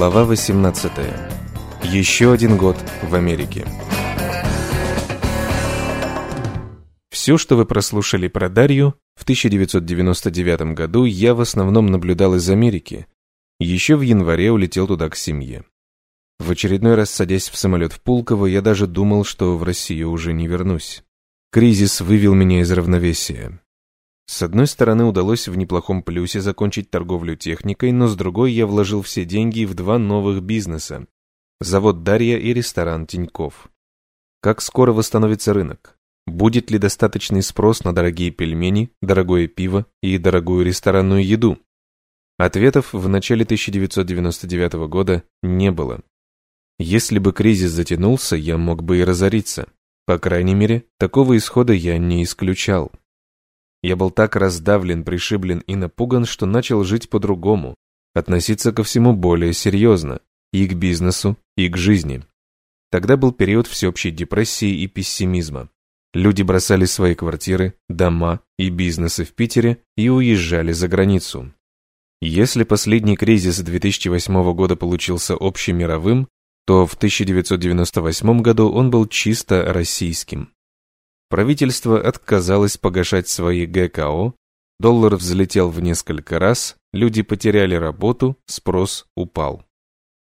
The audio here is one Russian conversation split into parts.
Глава 18. Еще один год в Америке. Все, что вы прослушали про Дарью, в 1999 году я в основном наблюдал из Америки. Еще в январе улетел туда к семье. В очередной раз садясь в самолет в Пулково, я даже думал, что в Россию уже не вернусь. Кризис вывел меня из равновесия. С одной стороны, удалось в неплохом плюсе закончить торговлю техникой, но с другой я вложил все деньги в два новых бизнеса. Завод «Дарья» и ресторан «Тиньков». Как скоро восстановится рынок? Будет ли достаточный спрос на дорогие пельмени, дорогое пиво и дорогую ресторанную еду? Ответов в начале 1999 года не было. Если бы кризис затянулся, я мог бы и разориться. По крайней мере, такого исхода я не исключал. Я был так раздавлен, пришиблен и напуган, что начал жить по-другому, относиться ко всему более серьезно, и к бизнесу, и к жизни. Тогда был период всеобщей депрессии и пессимизма. Люди бросали свои квартиры, дома и бизнесы в Питере и уезжали за границу. Если последний кризис 2008 года получился общемировым, то в 1998 году он был чисто российским. Правительство отказалось погашать свои ГКО, доллар взлетел в несколько раз, люди потеряли работу, спрос упал.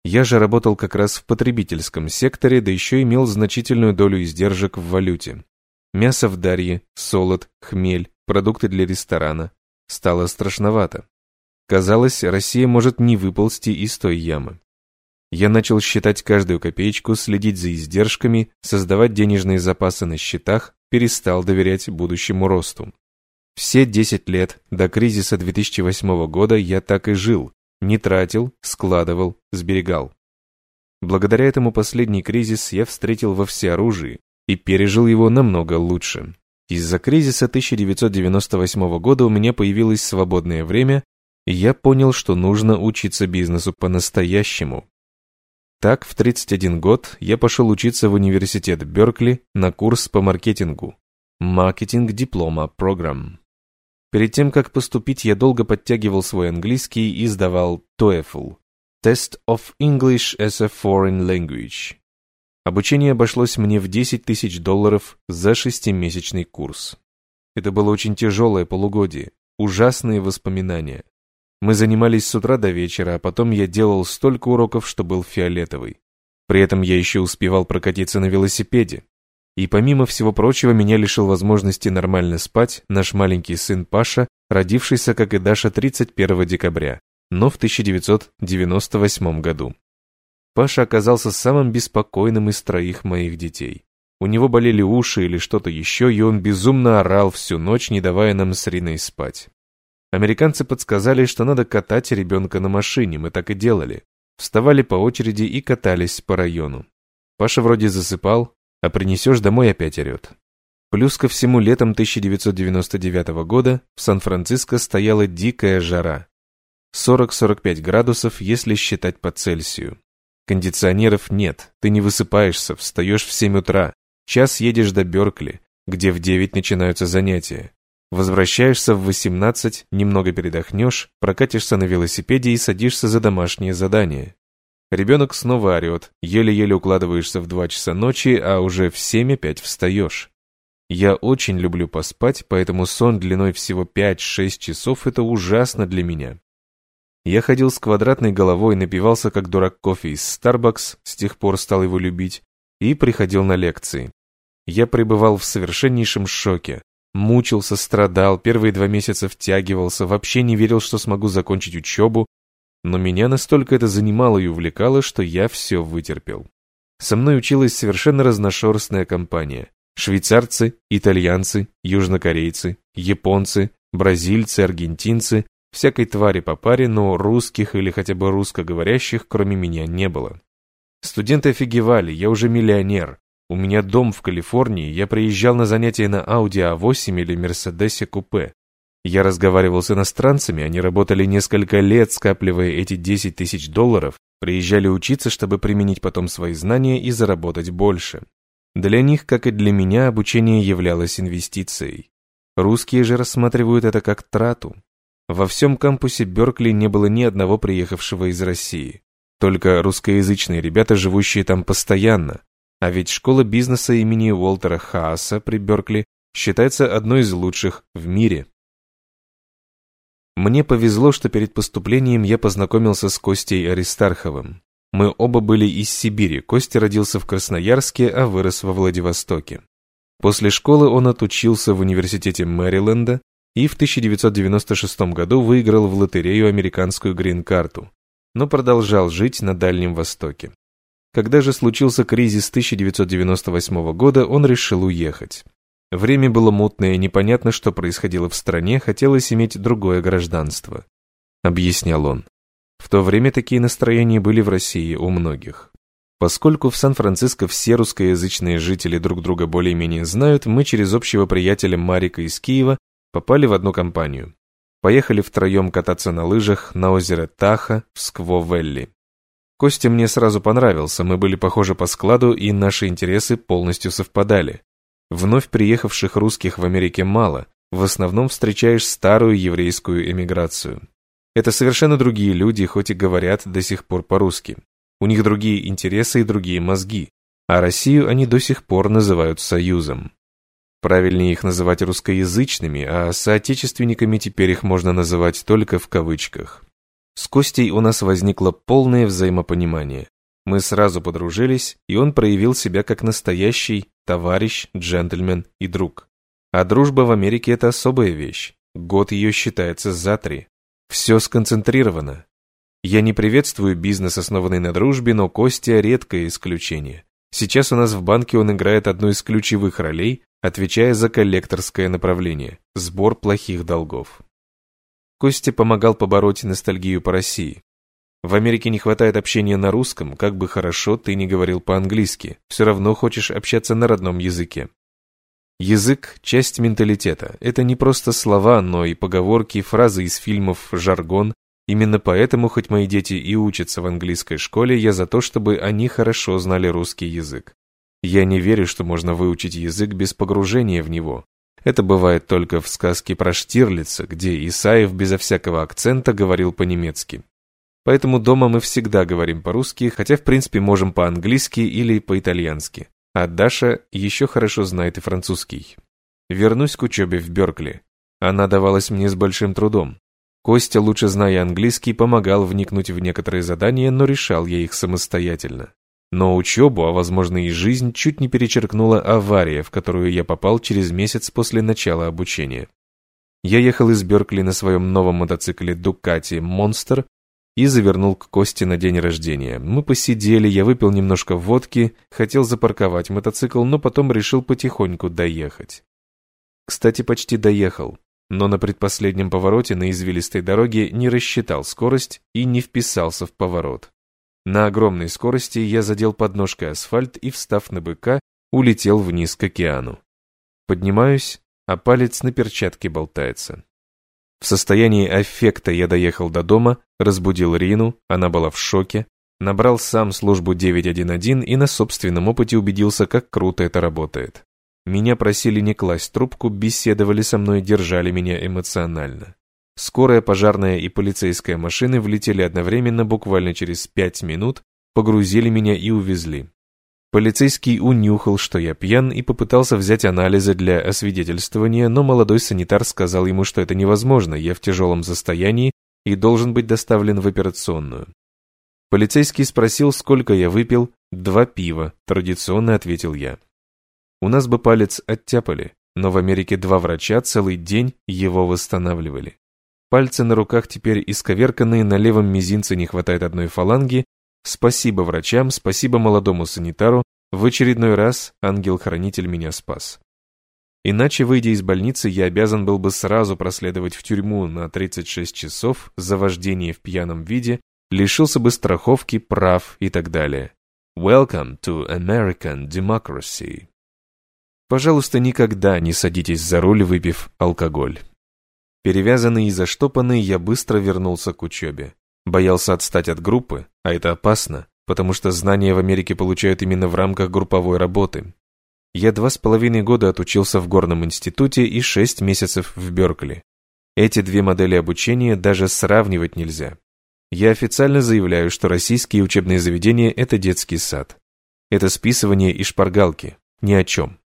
Я же работал как раз в потребительском секторе, да еще имел значительную долю издержек в валюте. Мясо в Дарье, солод, хмель, продукты для ресторана. Стало страшновато. Казалось, Россия может не выползти из той ямы. Я начал считать каждую копеечку, следить за издержками, создавать денежные запасы на счетах, перестал доверять будущему росту. Все 10 лет до кризиса 2008 года я так и жил, не тратил, складывал, сберегал. Благодаря этому последний кризис я встретил во всеоружии и пережил его намного лучше. Из-за кризиса 1998 года у меня появилось свободное время, и я понял, что нужно учиться бизнесу по-настоящему. Так, в 31 год я пошел учиться в университет Беркли на курс по маркетингу. Маркетинг диплома программ. Перед тем, как поступить, я долго подтягивал свой английский и сдавал TOEFL – Test of English as a Foreign Language. Обучение обошлось мне в 10 тысяч долларов за шестимесячный курс. Это было очень тяжелое полугодие, ужасные воспоминания. Мы занимались с утра до вечера, а потом я делал столько уроков, что был фиолетовый. При этом я еще успевал прокатиться на велосипеде. И помимо всего прочего, меня лишил возможности нормально спать наш маленький сын Паша, родившийся, как и Даша, 31 декабря, но в 1998 году. Паша оказался самым беспокойным из троих моих детей. У него болели уши или что-то еще, и он безумно орал всю ночь, не давая нам с Риной спать. Американцы подсказали, что надо катать ребенка на машине, мы так и делали. Вставали по очереди и катались по району. Паша вроде засыпал, а принесешь домой опять орет. Плюс ко всему летом 1999 года в Сан-Франциско стояла дикая жара. 40-45 градусов, если считать по Цельсию. Кондиционеров нет, ты не высыпаешься, встаешь в 7 утра, час едешь до Беркли, где в 9 начинаются занятия. Возвращаешься в 18, немного передохнешь, прокатишься на велосипеде и садишься за домашнее задание. Ребенок снова орет, еле-еле укладываешься в 2 часа ночи, а уже в 7 опять встаешь. Я очень люблю поспать, поэтому сон длиной всего 5-6 часов – это ужасно для меня. Я ходил с квадратной головой, напивался как дурак кофе из Starbucks, с тех пор стал его любить, и приходил на лекции. Я пребывал в совершеннейшем шоке. Мучился, страдал, первые два месяца втягивался, вообще не верил, что смогу закончить учебу, но меня настолько это занимало и увлекало, что я все вытерпел. Со мной училась совершенно разношерстная компания. Швейцарцы, итальянцы, южнокорейцы, японцы, бразильцы, аргентинцы, всякой твари по паре, но русских или хотя бы русскоговорящих кроме меня не было. Студенты офигевали, я уже миллионер, у меня дом в Калифорнии, я приезжал на занятия на Audi A8 или Мерседесе купе. Я разговаривал с иностранцами, они работали несколько лет, скапливая эти 10 тысяч долларов, приезжали учиться, чтобы применить потом свои знания и заработать больше. Для них, как и для меня, обучение являлось инвестицией. Русские же рассматривают это как трату. Во всем кампусе Беркли не было ни одного приехавшего из России. Только русскоязычные ребята, живущие там постоянно. А ведь школа бизнеса имени Уолтера Хааса при Беркли считается одной из лучших в мире. Мне повезло, что перед поступлением я познакомился с Костей Аристарховым. Мы оба были из Сибири, Костя родился в Красноярске, а вырос во Владивостоке. После школы он отучился в университете Мэриленда и в 1996 году выиграл в лотерею американскую грин-карту, но продолжал жить на Дальнем Востоке. Когда же случился кризис 1998 года, он решил уехать. Время было мутное, непонятно, что происходило в стране, хотелось иметь другое гражданство. Объяснял он. В то время такие настроения были в России у многих. Поскольку в Сан-Франциско все русскоязычные жители друг друга более-менее знают, мы через общего приятеля Марика из Киева попали в одну компанию. Поехали втроем кататься на лыжах на озеро Таха в Скво-Велли. Костя мне сразу понравился, мы были похожи по складу и наши интересы полностью совпадали. Вновь приехавших русских в Америке мало, в основном встречаешь старую еврейскую эмиграцию. Это совершенно другие люди, хоть и говорят до сих пор по-русски. У них другие интересы и другие мозги, а Россию они до сих пор называют Союзом. Правильнее их называть русскоязычными, а соотечественниками теперь их можно называть только в кавычках. С Костей у нас возникло полное взаимопонимание. Мы сразу подружились, и он проявил себя как настоящий товарищ, джентльмен и друг. А дружба в Америке – это особая вещь. Год ее считается за три. Все сконцентрировано. Я не приветствую бизнес, основанный на дружбе, но Костя – редкое исключение. Сейчас у нас в банке он играет одну из ключевых ролей, отвечая за коллекторское направление – сбор плохих долгов. Костя помогал побороть ностальгию по России. В Америке не хватает общения на русском, как бы хорошо ты не говорил по-английски, все равно хочешь общаться на родном языке. Язык – часть менталитета. Это не просто слова, но и поговорки, фразы из фильмов, жаргон. Именно поэтому, хоть мои дети и учатся в английской школе, я за то, чтобы они хорошо знали русский язык. Я не верю, что можно выучить язык без погружения в него. Это бывает только в сказке про Штирлица, где Исаев безо всякого акцента говорил по-немецки. Поэтому дома мы всегда говорим по-русски, хотя в принципе можем по-английски или по-итальянски. А Даша еще хорошо знает и французский. Вернусь к учебе в Беркли. Она давалась мне с большим трудом. Костя, лучше зная английский, помогал вникнуть в некоторые задания, но решал я их самостоятельно. Но учебу, а возможно и жизнь, чуть не перечеркнула авария, в которую я попал через месяц после начала обучения. Я ехал из Беркли на своем новом мотоцикле Ducati Monster и завернул к Косте на день рождения. Мы посидели, я выпил немножко водки, хотел запарковать мотоцикл, но потом решил потихоньку доехать. Кстати, почти доехал, но на предпоследнем повороте на извилистой дороге не рассчитал скорость и не вписался в поворот. На огромной скорости я задел подножкой асфальт и, встав на быка, улетел вниз к океану. Поднимаюсь, а палец на перчатке болтается. В состоянии аффекта я доехал до дома, разбудил Рину, она была в шоке, набрал сам службу 911 и на собственном опыте убедился, как круто это работает. Меня просили не класть трубку, беседовали со мной, держали меня эмоционально. Скорая пожарная и полицейская машины влетели одновременно буквально через пять минут, погрузили меня и увезли. Полицейский унюхал, что я пьян, и попытался взять анализы для освидетельствования, но молодой санитар сказал ему, что это невозможно, я в тяжелом состоянии и должен быть доставлен в операционную. Полицейский спросил, сколько я выпил. Два пива, традиционно ответил я. У нас бы палец оттяпали, но в Америке два врача целый день его восстанавливали. Пальцы на руках теперь исковерканные, на левом мизинце не хватает одной фаланги, Спасибо врачам, спасибо молодому санитару, в очередной раз ангел-хранитель меня спас. Иначе, выйдя из больницы, я обязан был бы сразу проследовать в тюрьму на 36 часов за вождение в пьяном виде, лишился бы страховки, прав и так далее. Welcome to American Democracy. Пожалуйста, никогда не садитесь за руль, выпив алкоголь. Перевязанный и заштопанный, я быстро вернулся к учебе. Боялся отстать от группы, а это опасно, потому что знания в Америке получают именно в рамках групповой работы. Я два с половиной года отучился в горном институте и шесть месяцев в Беркли. Эти две модели обучения даже сравнивать нельзя. Я официально заявляю, что российские учебные заведения – это детский сад. Это списывание и шпаргалки. Ни о чем.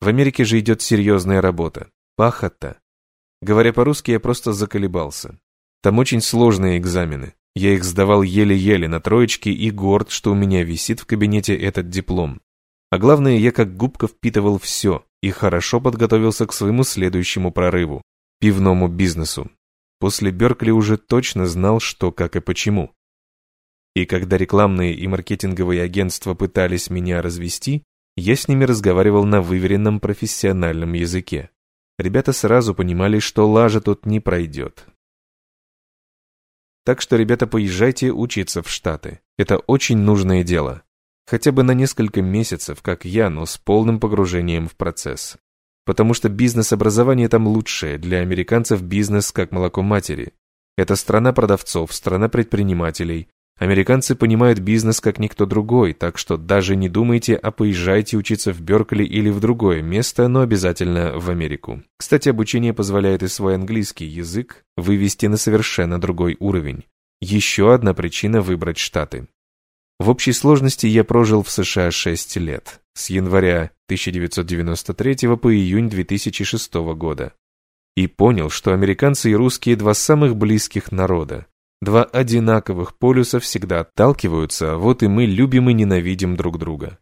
В Америке же идет серьезная работа. Пахота. Говоря по-русски, я просто заколебался. Там очень сложные экзамены. Я их сдавал еле-еле на троечки и горд, что у меня висит в кабинете этот диплом. А главное, я как губка впитывал все и хорошо подготовился к своему следующему прорыву – пивному бизнесу. После Беркли уже точно знал, что, как и почему. И когда рекламные и маркетинговые агентства пытались меня развести, я с ними разговаривал на выверенном профессиональном языке. Ребята сразу понимали, что лажа тут не пройдет. Так что, ребята, поезжайте учиться в Штаты. Это очень нужное дело. Хотя бы на несколько месяцев, как я, но с полным погружением в процесс. Потому что бизнес-образование там лучшее, для американцев бизнес как молоко матери. Это страна продавцов, страна предпринимателей, Американцы понимают бизнес как никто другой, так что даже не думайте, а поезжайте учиться в Беркли или в другое место, но обязательно в Америку. Кстати, обучение позволяет и свой английский язык вывести на совершенно другой уровень. Еще одна причина выбрать Штаты. В общей сложности я прожил в США 6 лет, с января 1993 по июнь 2006 года. И понял, что американцы и русские два самых близких народа, Два одинаковых полюса всегда отталкиваются, вот и мы любим и ненавидим друг друга.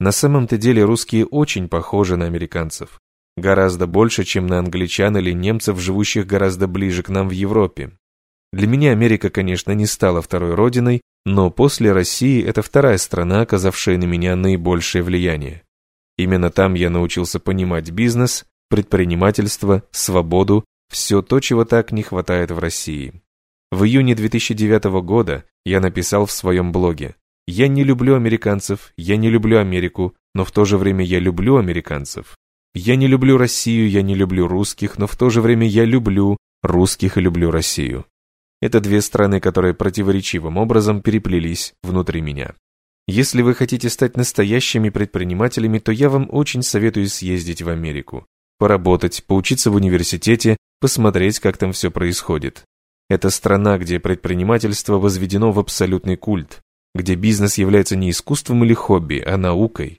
На самом-то деле русские очень похожи на американцев. Гораздо больше, чем на англичан или немцев, живущих гораздо ближе к нам в Европе. Для меня Америка, конечно, не стала второй родиной, но после России это вторая страна, оказавшая на меня наибольшее влияние. Именно там я научился понимать бизнес, предпринимательство, свободу, все то, чего так не хватает в России. В июне 2009 года я написал в своем блоге «Я не люблю американцев, я не люблю Америку, но в то же время я люблю американцев. Я не люблю Россию, я не люблю русских, но в то же время я люблю русских и люблю Россию». Это две страны, которые противоречивым образом переплелись внутри меня. Если вы хотите стать настоящими предпринимателями, то я вам очень советую съездить в Америку. Поработать, поучиться в университете, посмотреть, как там все происходит. Это страна, где предпринимательство возведено в абсолютный культ, где бизнес является не искусством или хобби, а наукой.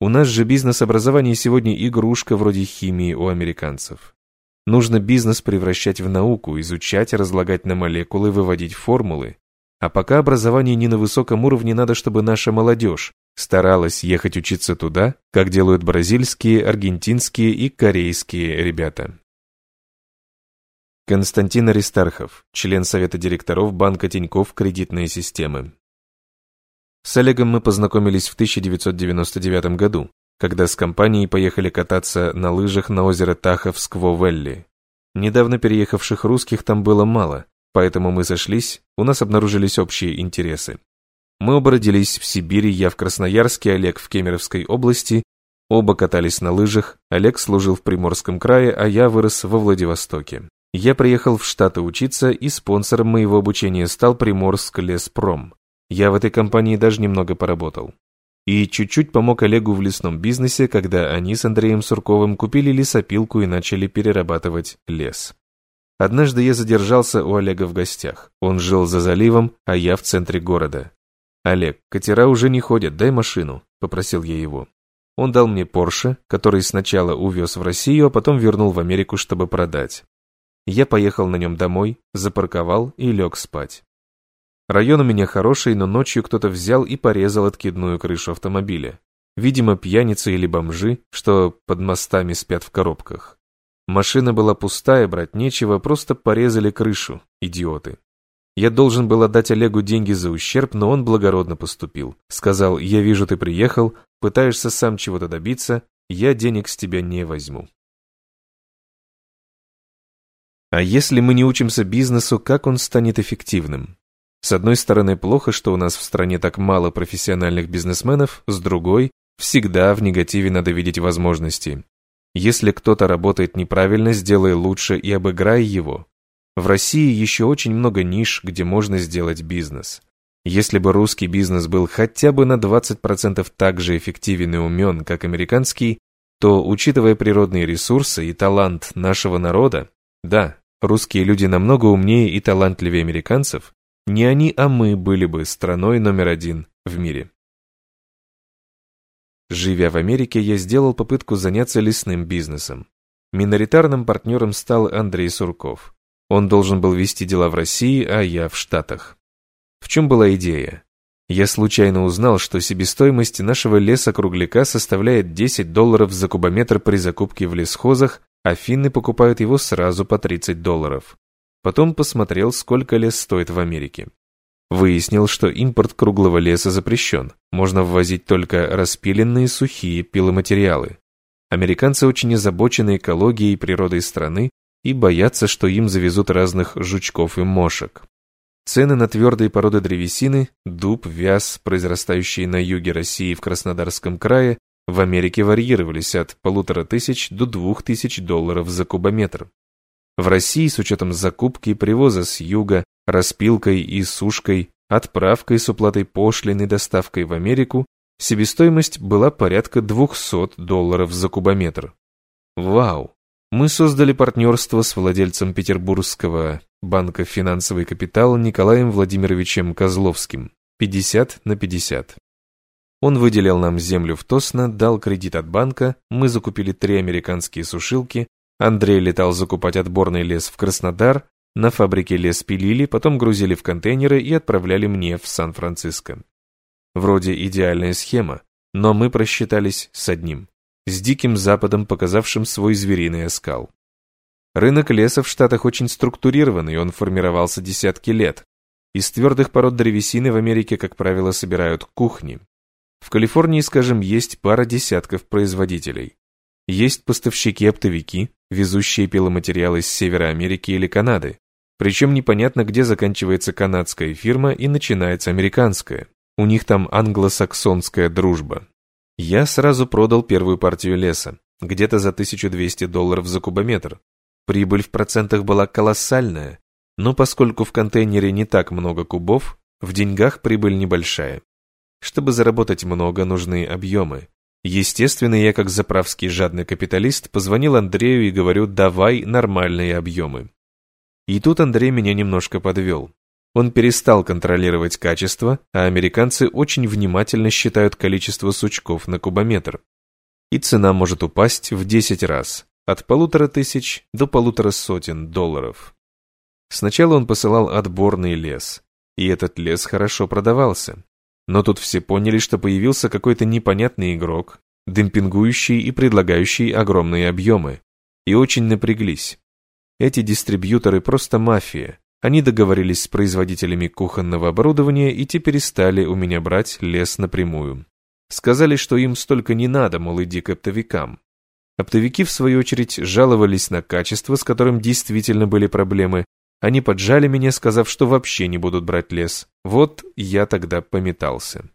У нас же бизнес-образование сегодня игрушка вроде химии у американцев. Нужно бизнес превращать в науку, изучать, разлагать на молекулы, выводить формулы. А пока образование не на высоком уровне, надо, чтобы наша молодежь старалась ехать учиться туда, как делают бразильские, аргентинские и корейские ребята. Константин Аристархов, член Совета директоров Банка Тинькофф «Кредитные системы». С Олегом мы познакомились в 1999 году, когда с компанией поехали кататься на лыжах на озеро Таха в Скво-Велли. Недавно переехавших русских там было мало, поэтому мы сошлись, у нас обнаружились общие интересы. Мы оба родились в Сибири, я в Красноярске, Олег в Кемеровской области, оба катались на лыжах, Олег служил в Приморском крае, а я вырос во Владивостоке. Я приехал в Штаты учиться, и спонсором моего обучения стал Приморск Леспром. Я в этой компании даже немного поработал. И чуть-чуть помог Олегу в лесном бизнесе, когда они с Андреем Сурковым купили лесопилку и начали перерабатывать лес. Однажды я задержался у Олега в гостях. Он жил за заливом, а я в центре города. «Олег, катера уже не ходят, дай машину», — попросил я его. Он дал мне Порше, который сначала увез в Россию, а потом вернул в Америку, чтобы продать. Я поехал на нем домой, запарковал и лег спать. Район у меня хороший, но ночью кто-то взял и порезал откидную крышу автомобиля. Видимо, пьяницы или бомжи, что под мостами спят в коробках. Машина была пустая, брать нечего, просто порезали крышу, идиоты. Я должен был отдать Олегу деньги за ущерб, но он благородно поступил. Сказал, я вижу, ты приехал, пытаешься сам чего-то добиться, я денег с тебя не возьму. А если мы не учимся бизнесу, как он станет эффективным? С одной стороны, плохо, что у нас в стране так мало профессиональных бизнесменов, с другой, всегда в негативе надо видеть возможности. Если кто-то работает неправильно, сделай лучше и обыграй его. В России еще очень много ниш, где можно сделать бизнес. Если бы русский бизнес был хотя бы на 20% так же эффективен и умен, как американский, то, учитывая природные ресурсы и талант нашего народа, да, русские люди намного умнее и талантливее американцев, не они, а мы были бы страной номер один в мире. Живя в Америке, я сделал попытку заняться лесным бизнесом. Миноритарным партнером стал Андрей Сурков. Он должен был вести дела в России, а я в Штатах. В чем была идея? Я случайно узнал, что себестоимость нашего леса-кругляка составляет 10 долларов за кубометр при закупке в лесхозах, а финны покупают его сразу по 30 долларов. Потом посмотрел, сколько лес стоит в Америке. Выяснил, что импорт круглого леса запрещен. Можно ввозить только распиленные сухие пиломатериалы. Американцы очень озабочены экологией и природой страны и боятся, что им завезут разных жучков и мошек. Цены на твердые породы древесины, дуб, вяз, произрастающие на юге России в Краснодарском крае, в Америке варьировались от полутора тысяч до двух тысяч долларов за кубометр. В России с учетом закупки и привоза с юга, распилкой и сушкой, отправкой с уплатой пошлины доставкой в Америку себестоимость была порядка 200 долларов за кубометр. Вау! Мы создали партнерство с владельцем Петербургского банка «Финансовый капитал» Николаем Владимировичем Козловским 50 на 50. Он выделил нам землю в Тосно, дал кредит от банка, мы закупили три американские сушилки, Андрей летал закупать отборный лес в Краснодар, на фабрике лес пилили, потом грузили в контейнеры и отправляли мне в Сан-Франциско. Вроде идеальная схема, но мы просчитались с одним, с Диким Западом, показавшим свой звериный оскал. Рынок леса в Штатах очень структурированный, он формировался десятки лет. Из твердых пород древесины в Америке, как правило, собирают кухни. В Калифорнии, скажем, есть пара десятков производителей. Есть поставщики-оптовики, везущие пиломатериалы с Севера Америки или Канады. Причем непонятно, где заканчивается канадская фирма и начинается американская. У них там англосаксонская дружба. Я сразу продал первую партию леса, где-то за 1200 долларов за кубометр. Прибыль в процентах была колоссальная, но поскольку в контейнере не так много кубов, в деньгах прибыль небольшая. Чтобы заработать много, нужны объемы. Естественно, я как заправский жадный капиталист позвонил Андрею и говорю «давай нормальные объемы». И тут Андрей меня немножко подвел. Он перестал контролировать качество, а американцы очень внимательно считают количество сучков на кубометр. И цена может упасть в 10 раз, от полутора тысяч до полутора сотен долларов. Сначала он посылал отборный лес, и этот лес хорошо продавался. Но тут все поняли, что появился какой-то непонятный игрок, демпингующий и предлагающий огромные объемы, и очень напряглись. Эти дистрибьюторы просто мафия. Они договорились с производителями кухонного оборудования и теперь стали у меня брать лес напрямую. Сказали, что им столько не надо, мол, иди к оптовикам. Оптовики, в свою очередь, жаловались на качество, с которым действительно были проблемы. Они поджали меня, сказав, что вообще не будут брать лес. Вот я тогда пометался.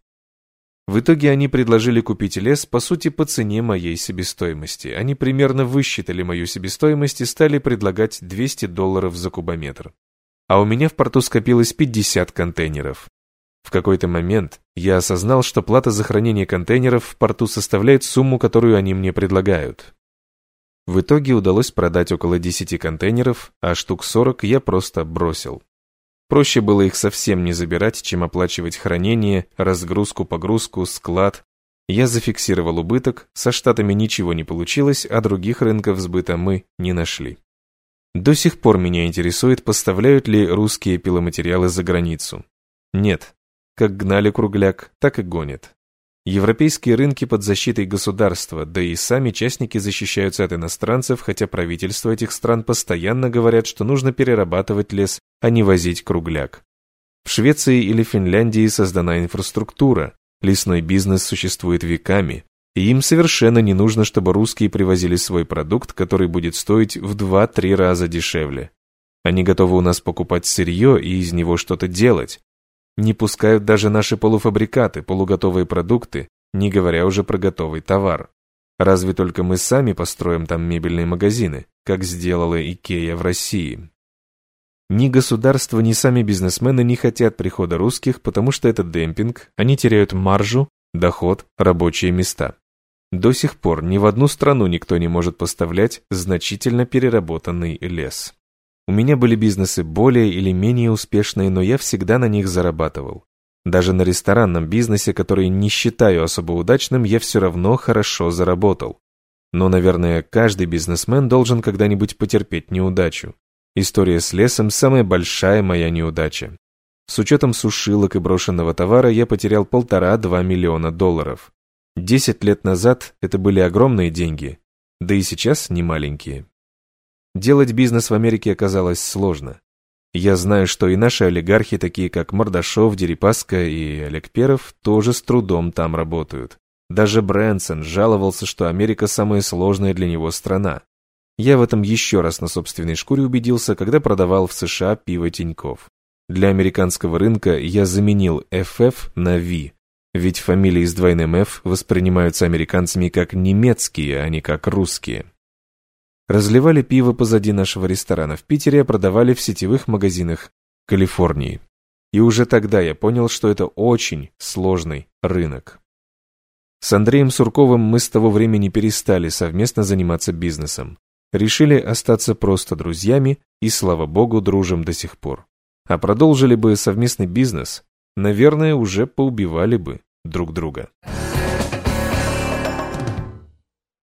В итоге они предложили купить лес, по сути, по цене моей себестоимости. Они примерно высчитали мою себестоимость и стали предлагать 200 долларов за кубометр. А у меня в порту скопилось 50 контейнеров. В какой-то момент я осознал, что плата за хранение контейнеров в порту составляет сумму, которую они мне предлагают. В итоге удалось продать около 10 контейнеров, а штук 40 я просто бросил. Проще было их совсем не забирать, чем оплачивать хранение, разгрузку, погрузку, склад. Я зафиксировал убыток, со штатами ничего не получилось, а других рынков сбыта мы не нашли. До сих пор меня интересует, поставляют ли русские пиломатериалы за границу. Нет. Как гнали кругляк, так и гонят. Европейские рынки под защитой государства, да и сами частники защищаются от иностранцев, хотя правительства этих стран постоянно говорят, что нужно перерабатывать лес, а не возить кругляк. В Швеции или Финляндии создана инфраструктура, лесной бизнес существует веками, и им совершенно не нужно, чтобы русские привозили свой продукт, который будет стоить в 2-3 раза дешевле. Они готовы у нас покупать сырье и из него что-то делать, не пускают даже наши полуфабрикаты, полуготовые продукты, не говоря уже про готовый товар. Разве только мы сами построим там мебельные магазины, как сделала Икея в России. Ни государство, ни сами бизнесмены не хотят прихода русских, потому что это демпинг, они теряют маржу, доход, рабочие места. До сих пор ни в одну страну никто не может поставлять значительно переработанный лес. У меня были бизнесы более или менее успешные, но я всегда на них зарабатывал. Даже на ресторанном бизнесе, который не считаю особо удачным, я все равно хорошо заработал. Но, наверное, каждый бизнесмен должен когда-нибудь потерпеть неудачу. История с лесом – самая большая моя неудача. С учетом сушилок и брошенного товара я потерял полтора-два миллиона долларов. Десять лет назад это были огромные деньги, да и сейчас не маленькие. Делать бизнес в Америке оказалось сложно. Я знаю, что и наши олигархи, такие как Мордашов, Дерипаска и Олег Перов, тоже с трудом там работают. Даже Брэнсон жаловался, что Америка самая сложная для него страна. Я в этом еще раз на собственной шкуре убедился, когда продавал в США пиво Тиньков. Для американского рынка я заменил FF на V, ведь фамилии с двойным F воспринимаются американцами как немецкие, а не как русские. Разливали пиво позади нашего ресторана в Питере, а продавали в сетевых магазинах Калифорнии. И уже тогда я понял, что это очень сложный рынок. С Андреем Сурковым мы с того времени перестали совместно заниматься бизнесом. Решили остаться просто друзьями и, слава богу, дружим до сих пор. А продолжили бы совместный бизнес, наверное, уже поубивали бы друг друга.